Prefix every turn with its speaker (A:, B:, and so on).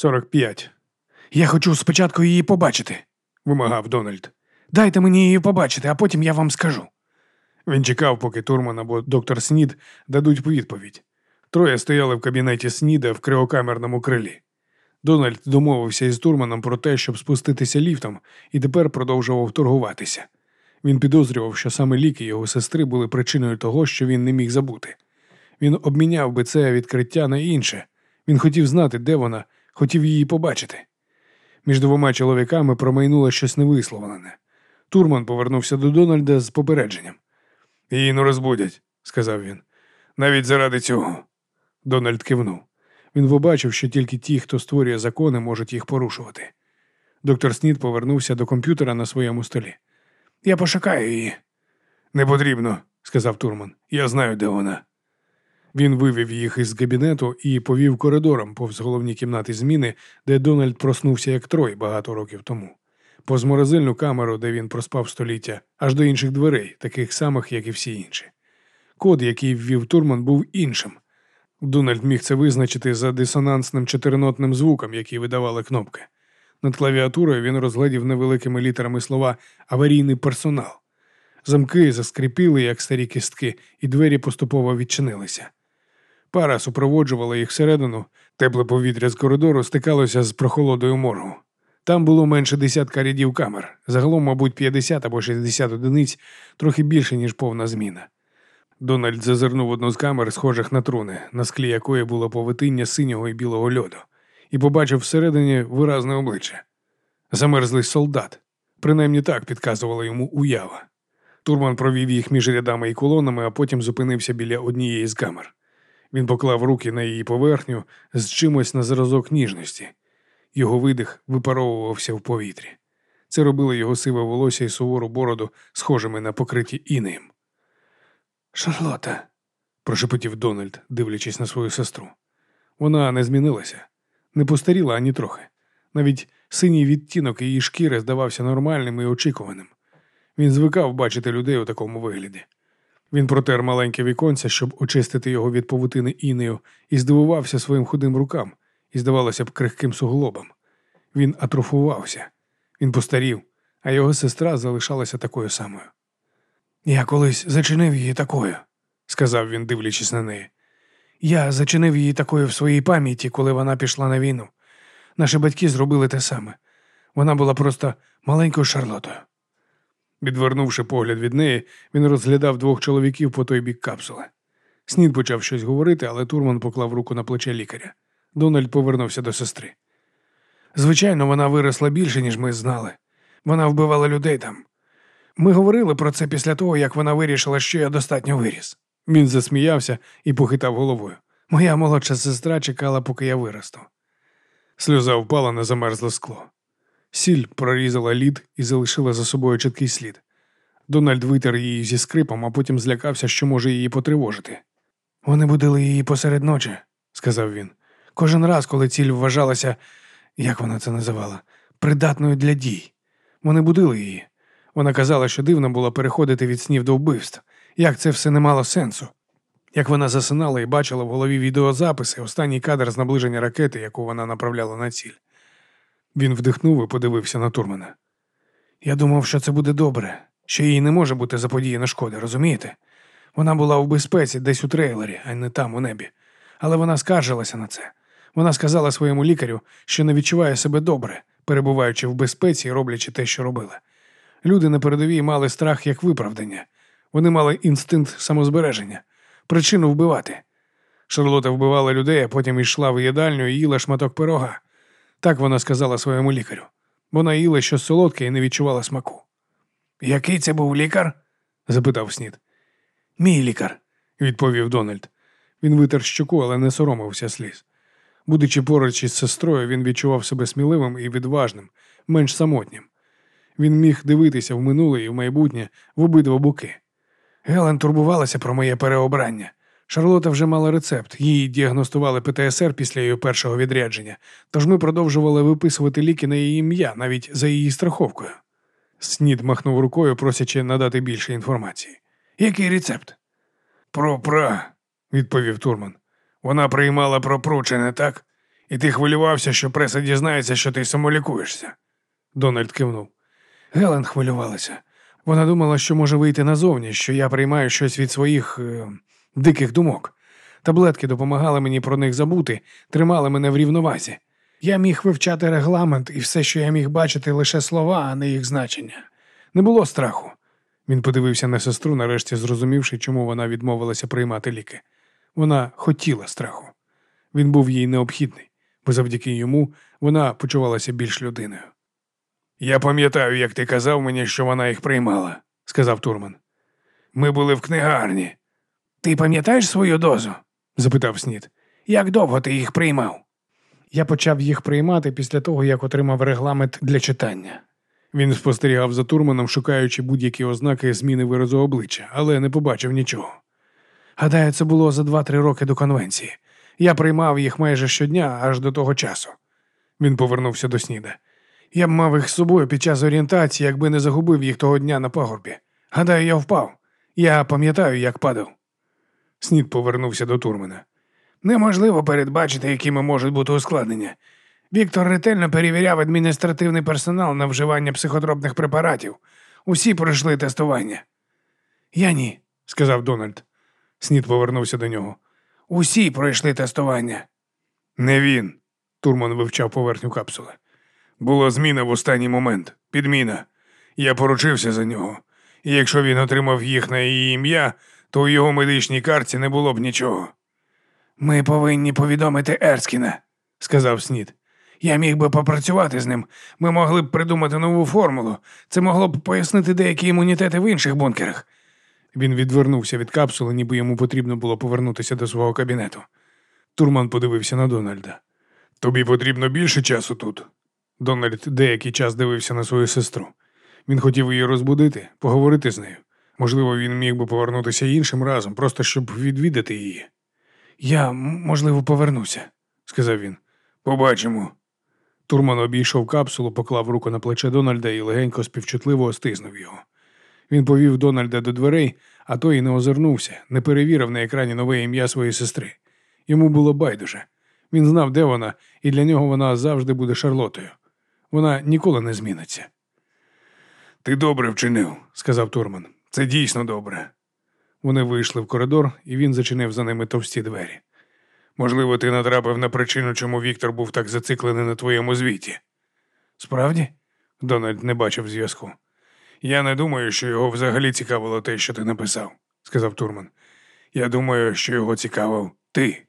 A: 45. Я хочу спочатку її побачити, вимагав Дональд. Дайте мені її побачити, а потім я вам скажу. Він чекав, поки Турман або доктор Снід дадуть відповідь. Троє стояли в кабінеті Сніда в криокамерному крилі. Дональд домовився із Турманом про те, щоб спуститися ліфтом, і тепер продовжував торгуватися. Він підозрював, що саме ліки його сестри були причиною того, що він не міг забути. Він обміняв би це відкриття на інше. Він хотів знати, де вона, хотів її побачити. Між двома чоловіками промайнуло щось невисловлене. Турман повернувся до Дональда з попередженням. Її не розбудять, сказав він. Навіть заради цього. Дональд кивнув. Він побачив, що тільки ті, хто створює закони, можуть їх порушувати. Доктор Снід повернувся до комп'ютера на своєму столі. Я пошукаю її. Не потрібно, сказав Турман. Я знаю, де вона. Він вивів їх із кабінету і повів коридором повз головні кімнати зміни, де Дональд проснувся як трой багато років тому, повз морозильну камеру, де він проспав століття, аж до інших дверей, таких самих, як і всі інші. Код, який ввів Турман, був іншим. Дональд міг це визначити за дисонансним чотиринотним звуком, який видавали кнопки. Над клавіатурою він розглядів невеликими літерами слова аварійний персонал. Замки заскріпіли, як старі кістки, і двері поступово відчинилися. Пара супроводжувала їх всередину, тепле повітря з коридору стикалося з прохолодою моргу. Там було менше десятка рядів камер, загалом, мабуть, 50 або 60 одиниць, трохи більше, ніж повна зміна. Дональд зазирнув одну з камер, схожих на труни, на склі якої було повитиння синього і білого льоду, і побачив всередині виразне обличчя. Замерзлий солдат. Принаймні так підказувала йому уява. Турман провів їх між рядами і колонами, а потім зупинився біля однієї з камер. Він поклав руки на її поверхню з чимось на зразок ніжності. Його видих випаровувався в повітрі. Це робило його сиве волосся і сувору бороду, схожими на покриті інеєм. Шарлота, прошепотів Дональд, дивлячись на свою сестру. Вона не змінилася, не постаріла ані трохи. Навіть синій відтінок її шкіри здавався нормальним і очікуваним. Він звикав бачити людей у такому вигляді. Він протер маленьке віконце, щоб очистити його від павутини інею, і здивувався своїм худим рукам і, здавалося б, крихким суглобом. Він атрофувався, він постарів, а його сестра залишалася такою самою. Я колись зачинив її такою, сказав він, дивлячись на неї. Я зачинив її такою в своїй пам'яті, коли вона пішла на війну. Наші батьки зробили те саме. Вона була просто маленькою шарлотою. Відвернувши погляд від неї, він розглядав двох чоловіків по той бік капсули. Снід почав щось говорити, але Турман поклав руку на плече лікаря. Дональд повернувся до сестри. Звичайно, вона виросла більше, ніж ми знали. Вона вбивала людей там. Ми говорили про це після того, як вона вирішила, що я достатньо виріс. Він засміявся і похитав головою. Моя молодша сестра чекала, поки я виросту. Сльоза впала на замерзле скло. Сіль прорізала лід і залишила за собою чіткий слід. Дональд витер її зі скрипом, а потім злякався, що може її потривожити. Вони будили її посеред ночі, сказав він. Кожен раз, коли ціль вважалася, як вона це називала, придатною для дій. Вони будили її. Вона казала, що дивно було переходити від снів до вбивств, як це все не мало сенсу. Як вона засинала і бачила в голові відеозаписи, останній кадр з наближення ракети, яку вона направляла на ціль. Він вдихнув і подивився на Турмана. Я думав, що це буде добре, що їй не може бути заподіяна шкода, розумієте? Вона була в безпеці десь у трейлері, а не там, у небі. Але вона скаржилася на це. Вона сказала своєму лікарю, що не відчуває себе добре, перебуваючи в безпеці і роблячи те, що робила. Люди на передовій мали страх як виправдання. Вони мали інстинкт самозбереження, причину вбивати. Шарлота вбивала людей, а потім йшла в їдальню і їла шматок пирога. Так вона сказала своєму лікарю. Вона їла щось солодке і не відчувала смаку. Який це був лікар? запитав Снід. Мій лікар, відповів Дональд. Він витер щоку, але не соромився сліз. Будучи поруч із сестрою, він відчував себе сміливим і відважним, менш самотнім. Він міг дивитися в минуле і в майбутнє в обидва боки. Гелен турбувалася про моє переобрання. Шарлота вже мала рецепт, їй діагностували ПТСР після її першого відрядження, тож ми продовжували виписувати ліки на її ім'я, навіть за її страховкою. Снід махнув рукою, просячи надати більше інформації. Який рецепт? Про пра, відповів Турман. Вона приймала пропру, чи не так? І ти хвилювався, що преса дізнається, що ти самолікуєшся. Дональд кивнув. Гелен хвилювалася. Вона думала, що може вийти назовні, що я приймаю щось від своїх е, диких думок. Таблетки допомагали мені про них забути, тримали мене в рівновазі. Я міг вивчати регламент і все, що я міг бачити, лише слова, а не їх значення. Не було страху. Він подивився на сестру, нарешті зрозумівши, чому вона відмовилася приймати ліки. Вона хотіла страху. Він був їй необхідний, бо завдяки йому вона почувалася більш людиною. Я пам'ятаю, як ти казав мені, що вона їх приймала, сказав Турман. Ми були в книгарні. Ти пам'ятаєш свою дозу? запитав Снід. Як довго ти їх приймав? Я почав їх приймати після того, як отримав регламент для читання. Він спостерігав за Турманом, шукаючи будь-які ознаки зміни виразу обличчя, але не побачив нічого. Гадаю, це було за два-три роки до конвенції. Я приймав їх майже щодня, аж до того часу. Він повернувся до сніда. Я б мав їх з собою під час орієнтації, якби не загубив їх того дня на пагорбі. Гадаю, я впав. Я пам'ятаю, як падав. Снід повернувся до Турмана. Неможливо передбачити, якими можуть бути ускладнення. Віктор ретельно перевіряв адміністративний персонал на вживання психотропних препаратів. Усі пройшли тестування. Я ні, сказав Дональд. Снід повернувся до нього. Усі пройшли тестування. Не він. Турман вивчав поверхню капсули. Була зміна в останній момент. Підміна. Я поручився за нього. І якщо він отримав їх на її ім'я, то у його медичній карті не було б нічого. Ми повинні повідомити Ерскіна, сказав Снід. Я міг би попрацювати з ним. Ми могли б придумати нову формулу. Це могло б пояснити деякі імунітети в інших бункерах. Він відвернувся від капсули, ніби йому потрібно було повернутися до свого кабінету. Турман подивився на Дональда. Тобі потрібно більше часу тут. Дональд деякий час дивився на свою сестру. Він хотів її розбудити, поговорити з нею. Можливо, він міг би повернутися іншим разом, просто щоб відвідати її. Я, можливо, повернуся, сказав він. Побачимо. Турман обійшов капсулу, поклав руку на плече Дональда і легенько співчутливо стиснув його. Він повів Дональда до дверей, а той і не озирнувся, не перевірив на екрані нове ім'я своєї сестри. Йому було байдуже. Він знав, де вона, і для нього вона завжди буде Шарлотою. Вона ніколи не зміниться. Ти добре вчинив, сказав Турман. Це дійсно добре. Вони вийшли в коридор, і він зачинив за ними товсті двері. Можливо, ти натрапив на причину, чому Віктор був так зациклений на твоєму звіті. Справді? Дональд не бачив зв'язку. Я не думаю, що його взагалі цікавило те, що ти написав, сказав Турман. Я думаю, що його цікавив ти.